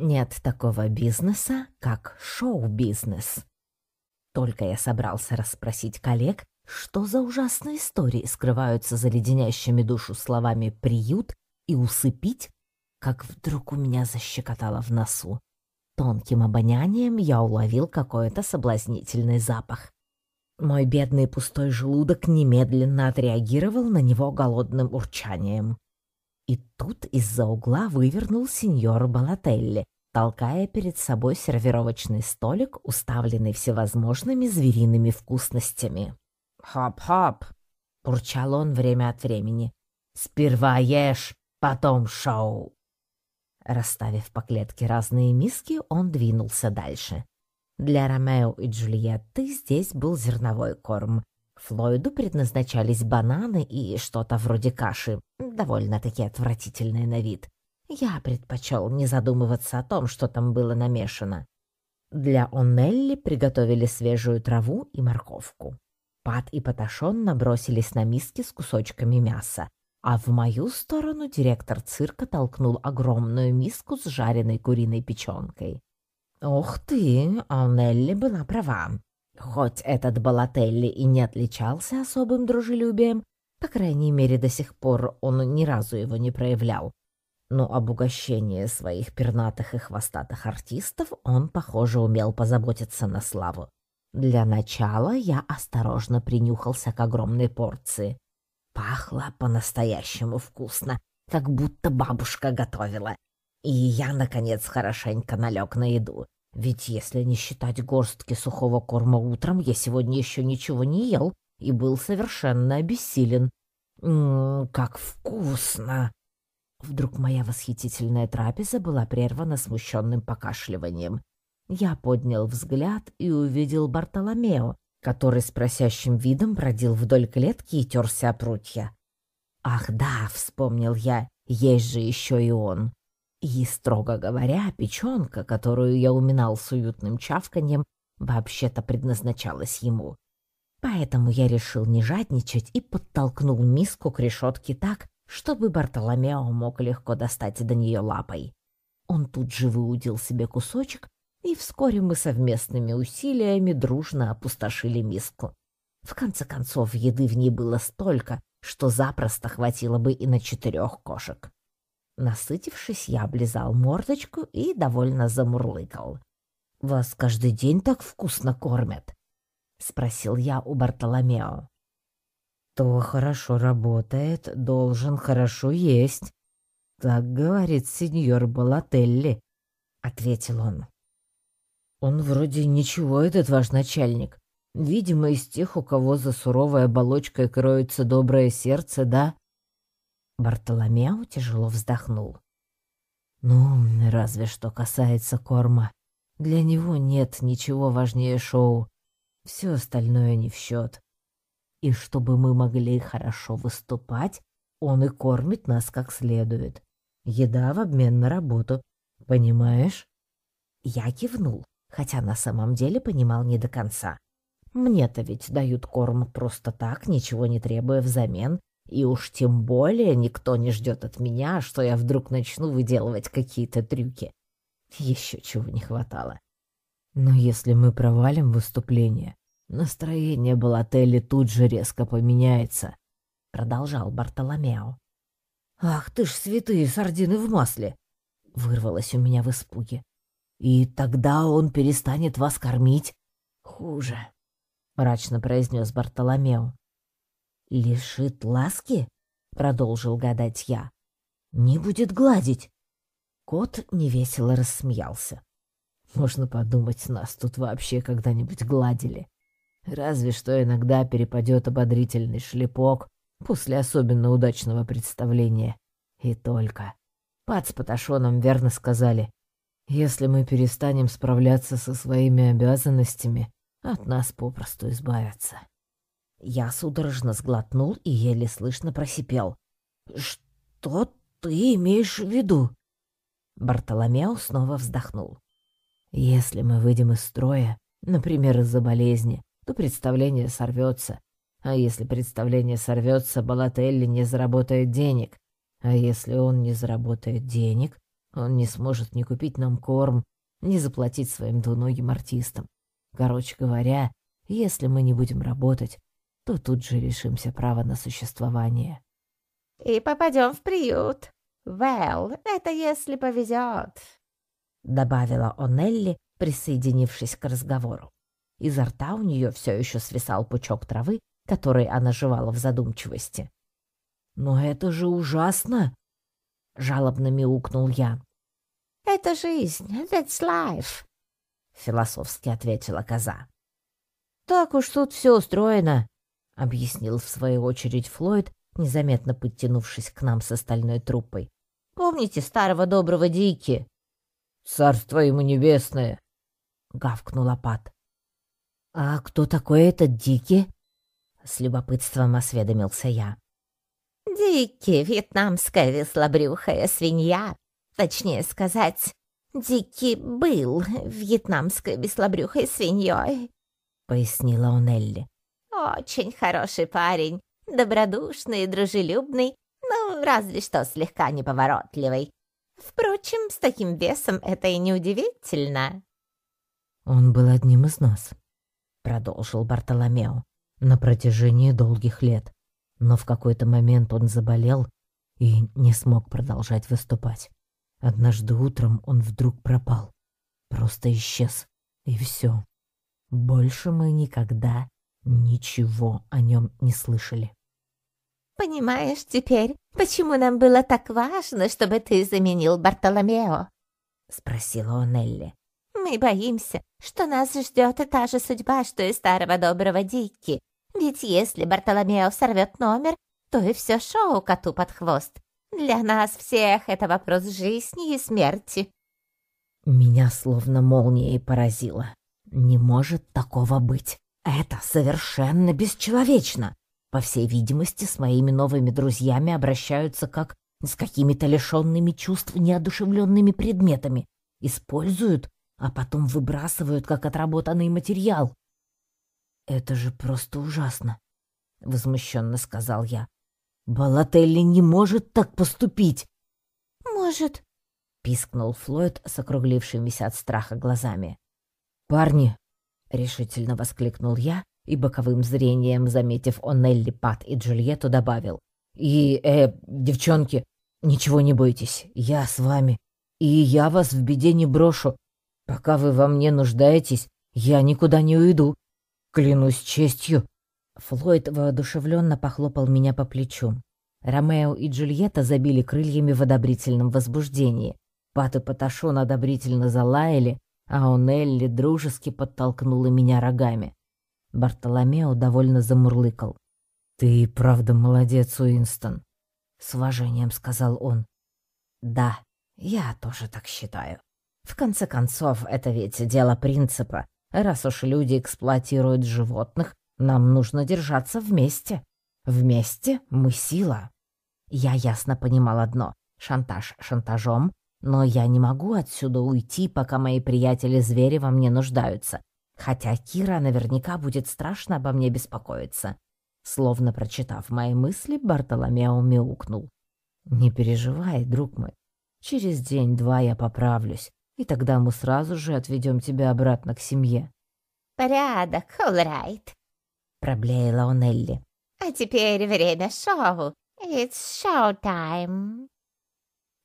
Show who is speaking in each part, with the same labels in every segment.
Speaker 1: Нет такого бизнеса, как шоу-бизнес. Только я собрался расспросить коллег, что за ужасные истории скрываются за леденящими душу словами «приют» и «усыпить», как вдруг у меня защекотало в носу. Тонким обонянием я уловил какой-то соблазнительный запах. Мой бедный пустой желудок немедленно отреагировал на него голодным урчанием. И тут из-за угла вывернул сеньор Балателли, толкая перед собой сервировочный столик, уставленный всевозможными звериными вкусностями. «Хоп-хоп!» — урчал он время от времени. «Сперва ешь, потом шоу!» Расставив по клетке разные миски, он двинулся дальше. Для Ромео и Джульетты здесь был зерновой корм, Флойду предназначались бананы и что-то вроде каши, довольно-таки отвратительные на вид. Я предпочел не задумываться о том, что там было намешано. Для Онелли приготовили свежую траву и морковку. Пат и Паташон набросились на миски с кусочками мяса, а в мою сторону директор цирка толкнул огромную миску с жареной куриной печенкой. «Ух ты, Онелли была права. Хоть этот Балателли и не отличался особым дружелюбием, по крайней мере, до сих пор он ни разу его не проявлял. Но об угощении своих пернатых и хвостатых артистов он, похоже, умел позаботиться на славу. Для начала я осторожно принюхался к огромной порции. Пахло по-настоящему вкусно, как будто бабушка готовила. И я, наконец, хорошенько налег на еду. Ведь если не считать горстки сухого корма утром, я сегодня еще ничего не ел и был совершенно обессилен. Ммм, как вкусно! Вдруг моя восхитительная трапеза была прервана смущенным покашливанием. Я поднял взгляд и увидел Бартоломео, который с просящим видом бродил вдоль клетки и терся о прутья. «Ах да», — вспомнил я, — «есть же еще и он». И, строго говоря, печенка, которую я уминал с уютным чавканьем, вообще-то предназначалась ему. Поэтому я решил не жадничать и подтолкнул миску к решетке так, чтобы Бартоломео мог легко достать до нее лапой. Он тут же выудил себе кусочек, и вскоре мы совместными усилиями дружно опустошили миску. В конце концов, еды в ней было столько, что запросто хватило бы и на четырех кошек. Насытившись, я облизал мордочку и довольно замурлыкал. «Вас каждый день так вкусно кормят?» — спросил я у Бартоломео. «Кто хорошо работает, должен хорошо есть», — так говорит сеньор Балателли, — ответил он. «Он вроде ничего, этот ваш начальник. Видимо, из тех, у кого за суровой оболочкой кроется доброе сердце, да?» Бартоломео тяжело вздохнул. «Ну, разве что касается корма. Для него нет ничего важнее шоу. Все остальное не в счет. И чтобы мы могли хорошо выступать, он и кормит нас как следует. Еда в обмен на работу. Понимаешь?» Я кивнул, хотя на самом деле понимал не до конца. Мне-то ведь дают корм просто так, ничего не требуя взамен, и уж тем более никто не ждет от меня, что я вдруг начну выделывать какие-то трюки. Еще чего не хватало. Но если мы провалим выступление, настроение Балателли тут же резко поменяется, — продолжал Бартоломео. «Ах ты ж святые сардины в масле!» — вырвалось у меня в испуге. «И тогда он перестанет вас кормить?» «Хуже», — мрачно произнес Бартоломео. «Лишит ласки?» — продолжил гадать я. «Не будет гладить». Кот невесело рассмеялся. «Можно подумать, нас тут вообще когда-нибудь гладили. Разве что иногда перепадет ободрительный шлепок после особенно удачного представления. И только. Пад с Паташоном верно сказали. Если мы перестанем справляться со своими обязанностями, от нас попросту избавятся». Я судорожно сглотнул и еле слышно просипел. «Что ты имеешь в виду?» Бартоломео снова вздохнул. «Если мы выйдем из строя, например, из-за болезни, то представление сорвется. А если представление сорвется, Балателли не заработает денег. А если он не заработает денег, Он не сможет ни купить нам корм, ни заплатить своим двуногим артистам. Короче говоря, если мы не будем работать, то тут же лишимся права на существование.
Speaker 2: И попадем в приют. Well, это если повезет, добавила Онелли, присоединившись к разговору.
Speaker 1: Изо рта у нее все еще свисал пучок травы, который она жевала в задумчивости. «Но это же ужасно!» — жалобно мяукнул я.
Speaker 2: «Это жизнь, that's life», — философски ответила коза.
Speaker 1: «Так уж тут все устроено», — объяснил в свою очередь Флойд, незаметно подтянувшись к нам с остальной труппой. «Помните старого доброго Дики?» «Царство ему небесное!» — гавкнул Апат. «А кто такой этот Дики?» — с любопытством осведомился я.
Speaker 2: «Дики — вьетнамская веслобрюхая свинья. Точнее сказать, Дики был вьетнамской веслобрюхой свиньей», — пояснила Онелли. «Очень хороший парень, добродушный и дружелюбный, но разве что слегка неповоротливый. Впрочем, с таким весом это и не удивительно.
Speaker 1: Он был одним из нас, продолжил Бартоломео, на протяжении долгих лет. Но в какой-то момент он заболел и не смог продолжать выступать. Однажды утром он вдруг пропал. Просто исчез. И все. Больше мы никогда ничего о нем не слышали.
Speaker 2: «Понимаешь теперь, почему нам было так важно, чтобы ты заменил Бартоломео?» — спросила Онелли. «Мы боимся, что нас ждет и та же судьба, что и старого доброго Дикки. Ведь если Бартоломео сорвет номер, то и все шоу коту под хвост. Для нас всех это вопрос жизни и смерти».
Speaker 1: Меня словно молнией поразило. Не может такого быть. Это совершенно бесчеловечно. По всей видимости, с моими новыми друзьями обращаются как с какими-то лишенными чувств неодушевленными предметами. Используют, а потом выбрасывают как отработанный материал. «Это же просто ужасно», — возмущенно сказал я. «Балателли не может так поступить!»
Speaker 2: «Может», — пискнул Флойд с округлившимися от страха глазами.
Speaker 1: «Парни!» — решительно воскликнул я и боковым зрением, заметив Онелли, Пат и Джульетту, добавил. «И, э, девчонки, ничего не бойтесь, я с вами, и я вас в беде не брошу. Пока вы во мне нуждаетесь, я никуда не уйду. Клянусь честью». Флойд воодушевленно похлопал меня по плечу. Ромео и Джульетта забили крыльями в одобрительном возбуждении. Пат и Паташон одобрительно залаяли, а Онелли дружески подтолкнула меня рогами. Бартоломео довольно замурлыкал. «Ты правда молодец, Уинстон», — с уважением сказал он.
Speaker 2: «Да, я тоже так считаю. В конце концов, это ведь дело принципа. Раз уж люди эксплуатируют животных, нам нужно держаться вместе. Вместе мы сила». Я ясно понимал одно — шантаж шантажом, но я не могу отсюда уйти, пока мои приятели-звери во мне нуждаются. Хотя Кира наверняка будет страшно обо мне беспокоиться. Словно прочитав мои мысли, Бартоломео мяукнул. «Не переживай, друг мой. Через день-два я поправлюсь, и тогда мы сразу же отведем тебя обратно к семье».
Speaker 3: «Порядок, олрайт», — проблеяла Онелли. «А теперь время шоу. It's show time».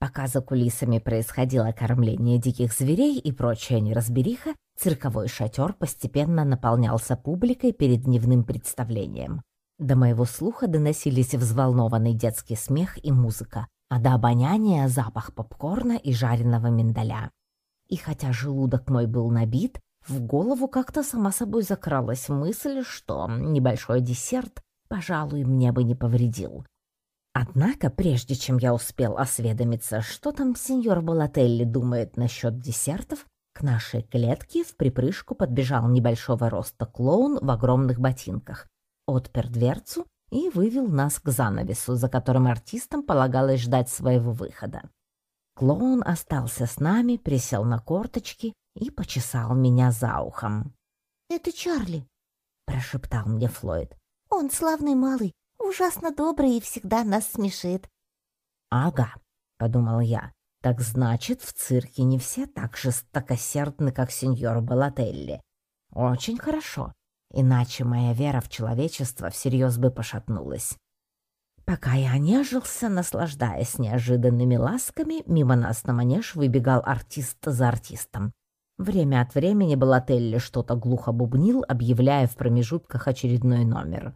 Speaker 1: Пока за кулисами происходило кормление диких зверей и прочая неразбериха, цирковой шатер постепенно наполнялся публикой перед дневным представлением. До моего слуха доносились взволнованный детский смех и музыка, а до обоняния запах попкорна и жареного миндаля. И хотя желудок мой был набит, в голову как-то сама собой закралась мысль, что небольшой десерт, пожалуй, мне бы не повредил. Однако, прежде чем я успел осведомиться, что там сеньор Балателли думает насчет десертов, к нашей клетке в припрыжку подбежал небольшого роста клоун в огромных ботинках, отпер дверцу и вывел нас к занавесу, за которым артистам полагалось ждать своего выхода. Клоун остался с нами, присел на корточки и почесал меня за ухом.
Speaker 2: «Это Чарли», — прошептал мне Флойд. «Он славный малый, ужасно добрый и всегда нас смешит».
Speaker 1: «Ага», — подумал я,
Speaker 2: Так значит, в цирке не все так жестокосердны, как сеньор Балателли. Очень хорошо, иначе моя вера в человечество всерьез бы пошатнулась. Пока я нежился, наслаждаясь неожиданными ласками, мимо нас на манеж выбегал артист за артистом. Время от времени Балателли что-то глухо бубнил, объявляя в промежутках очередной номер.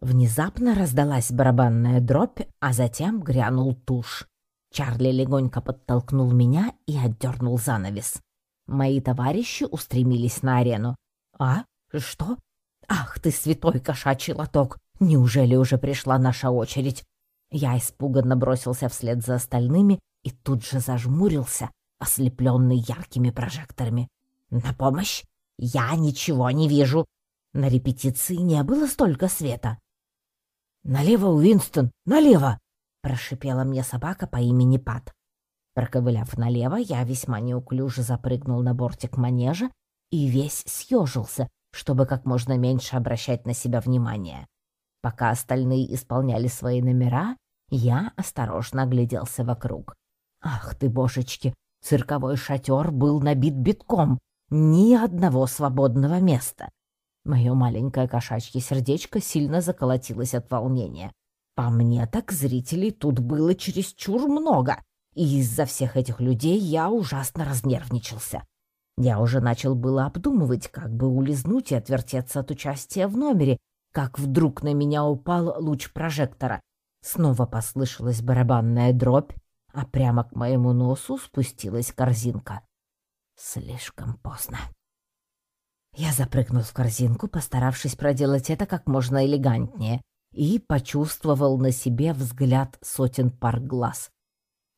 Speaker 2: Внезапно раздалась барабанная дробь, а затем грянул тушь. Чарли легонько подтолкнул меня и отдернул занавес. Мои товарищи устремились на арену. «А? Что? Ах ты, святой кошачий лоток! Неужели уже пришла наша очередь?» Я испуганно бросился вслед за остальными и тут же зажмурился, ослепленный яркими прожекторами. «На помощь! Я ничего не вижу!» На репетиции не было столько света. «Налево, Уинстон, налево!» — прошипела мне собака по имени Пат. Проковыляв налево, я весьма неуклюже запрыгнул на бортик манежа и весь съежился, чтобы как можно меньше обращать на себя внимание. Пока остальные исполняли свои номера, я осторожно огляделся вокруг. Ах ты, божечки, цирковой шатер был набит битком, ни одного свободного места. Мое маленькое кошачье сердечко сильно заколотилось от волнения. По мне так зрителей тут было чересчур много, и из-за всех этих людей я ужасно разнервничался. Я уже начал было обдумывать, как бы улизнуть и отвертеться от участия в номере, как вдруг на меня упал луч прожектора. Снова послышалась барабанная дробь, а прямо к моему носу спустилась корзинка. Слишком поздно. Я запрыгнул в корзинку, постаравшись проделать это как можно элегантнее, и почувствовал на себе взгляд сотен пар глаз.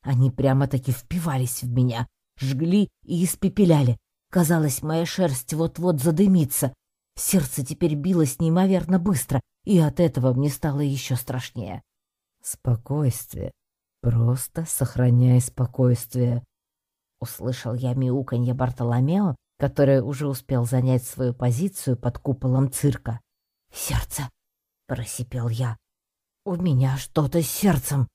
Speaker 2: Они прямо-таки впивались в меня, жгли и испепеляли. Казалось, моя шерсть вот-вот задымится. Сердце теперь билось неимоверно быстро, и от этого мне стало еще страшнее. «Спокойствие. Просто сохраняй спокойствие», — услышал я мяуканье Бартоломео, который уже успел занять свою позицию под куполом цирка. «Сердце!» — просипел я. «У меня что-то с сердцем!»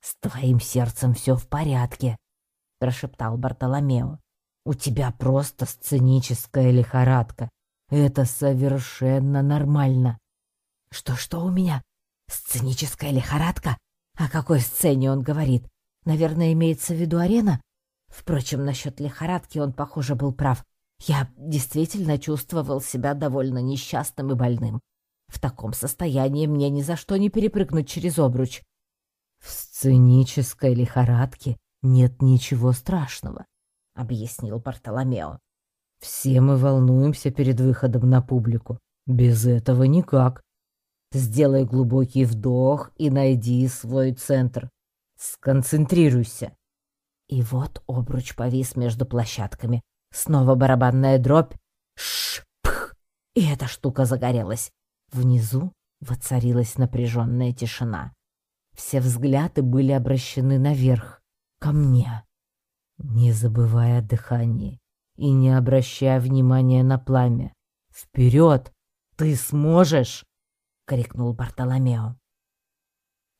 Speaker 2: «С твоим сердцем все в порядке», — прошептал Бартоломео. «У тебя просто сценическая лихорадка. Это совершенно нормально». «Что-что у меня? Сценическая лихорадка? О какой сцене он говорит? Наверное, имеется в виду арена?» Впрочем, насчет лихорадки он, похоже, был прав. Я действительно чувствовал себя довольно несчастным и больным. В таком состоянии мне ни за что не перепрыгнуть через обруч. В сценической лихорадке нет ничего страшного, объяснил Бартоломео. Все мы волнуемся перед выходом на публику. Без этого никак. Сделай глубокий вдох и найди свой центр. Сконцентрируйся. И вот обруч повис между площадками. Снова барабанная дробь. Шпх! И эта штука загорелась. Внизу воцарилась напряженная тишина. Все взгляды были обращены наверх, ко мне. Не забывая о дыхании и не обращая внимания на пламя. «Вперед! Ты сможешь!» — крикнул Бартоломео.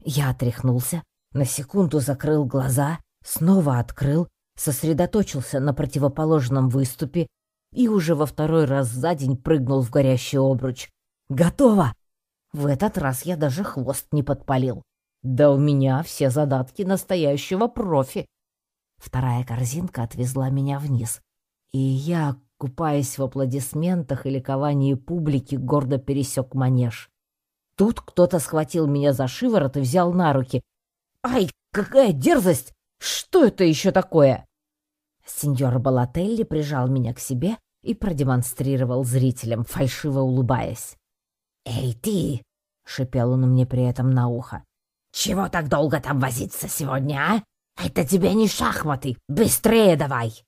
Speaker 2: Я отряхнулся, на секунду закрыл глаза снова открыл, сосредоточился на противоположном выступе и уже во второй раз за день прыгнул в горящий обруч. «Готово!» В этот раз я даже хвост не подпалил. Да у меня все задатки настоящего профи. Вторая корзинка отвезла меня вниз, и я, купаясь в аплодисментах и ликовании публики, гордо пересек манеж. Тут кто-то схватил меня за шиворот и взял на руки. «Ай, какая дерзость! Что это еще такое?» Сеньор Балателли прижал меня к себе и продемонстрировал зрителям, фальшиво улыбаясь. «Эй, ты!» — шипел он мне при этом на ухо. «Чего так долго там возиться сегодня, а? Это тебе не шахматы! Быстрее давай!»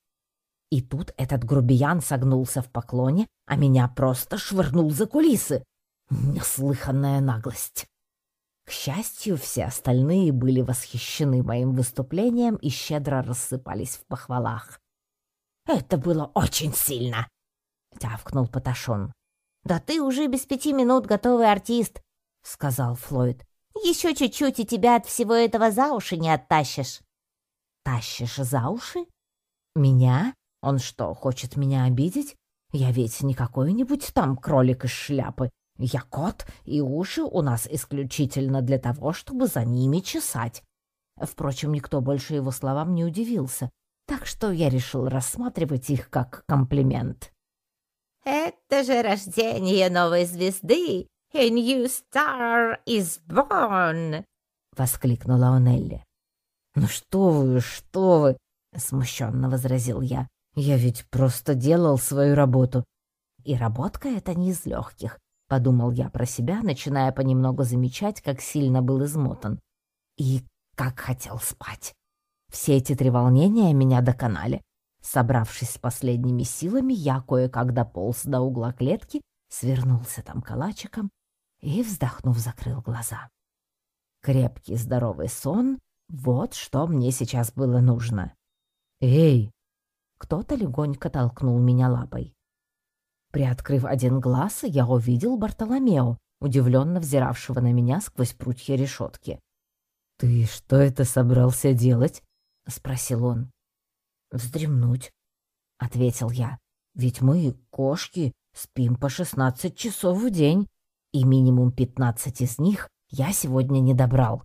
Speaker 2: И тут этот грубиян согнулся в поклоне, а меня просто швырнул за кулисы. Неслыханная наглость. К счастью, все остальные были восхищены моим выступлением и щедро рассыпались в похвалах. «Это было очень сильно!» — тявкнул Паташон. «Да ты уже без пяти минут готовый артист!» — сказал Флойд. «Еще чуть-чуть, и тебя от всего этого за уши не оттащишь!» тащишь за уши? Меня? Он что, хочет меня обидеть? Я ведь не какой-нибудь там кролик из шляпы. Я кот, и уши у нас исключительно для того, чтобы за ними чесать. Впрочем, никто больше его словам не удивился, так что я решил рассматривать их как комплимент.
Speaker 3: «Это же рождение новой звезды! A new star is born!»
Speaker 2: — воскликнула Онелли. «Ну что вы, что вы!» — смущенно возразил я. «Я ведь просто делал свою работу». «И работка эта не из легких», — подумал я про себя, начиная понемногу замечать, как сильно был измотан. И как хотел спать. Все эти треволнения меня доконали. Собравшись с последними силами, я кое-как дополз до угла клетки, свернулся там калачиком и, вздохнув, закрыл глаза. Крепкий здоровый сон — вот что мне сейчас было нужно. «Эй!» Кто-то легонько толкнул меня лапой. Приоткрыв один глаз, я увидел Бартоломео, удивленно взиравшего на меня сквозь прутья решетки. «Ты что это собрался делать?» — спросил он. «Вздремнуть», — ответил я. «Ведь мы, кошки, спим по шестнадцать часов в день, и минимум пятнадцать из них я сегодня не добрал».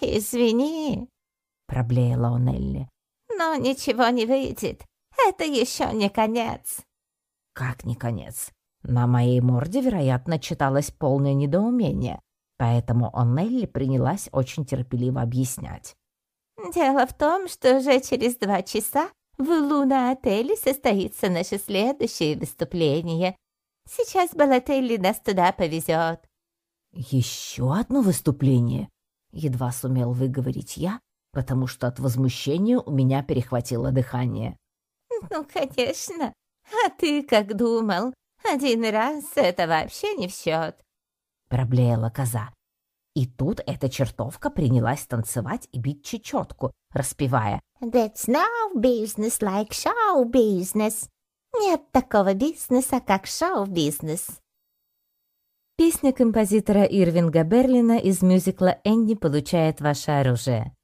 Speaker 3: «Извини», — проблеяла Онелли, — «но ничего не выйдет. Это еще не конец».
Speaker 2: «Как не конец?» На моей морде, вероятно, читалось полное недоумение. Поэтому Оннелли принялась очень терпеливо объяснять.
Speaker 3: «Дело в том, что уже через два часа в Луна-отеле состоится наше следующее выступление. Сейчас Балателли нас туда повезет».
Speaker 2: «Еще одно выступление?» Едва сумел выговорить я, потому что от возмущения у меня перехватило дыхание.
Speaker 3: «Ну, конечно. А ты как думал? Один раз это вообще не в счет
Speaker 2: проблеяла коза. И тут эта чертовка принялась танцевать и бить чечетку, распевая
Speaker 3: «That's no business like show business». Нет такого бизнеса, как шоу-бизнес.
Speaker 1: Песня композитора Ирвинга Берлина из мюзикла «Энни получает ваше оружие».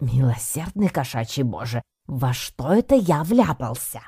Speaker 2: «Милосердный кошачий боже, во что это я вляпался?»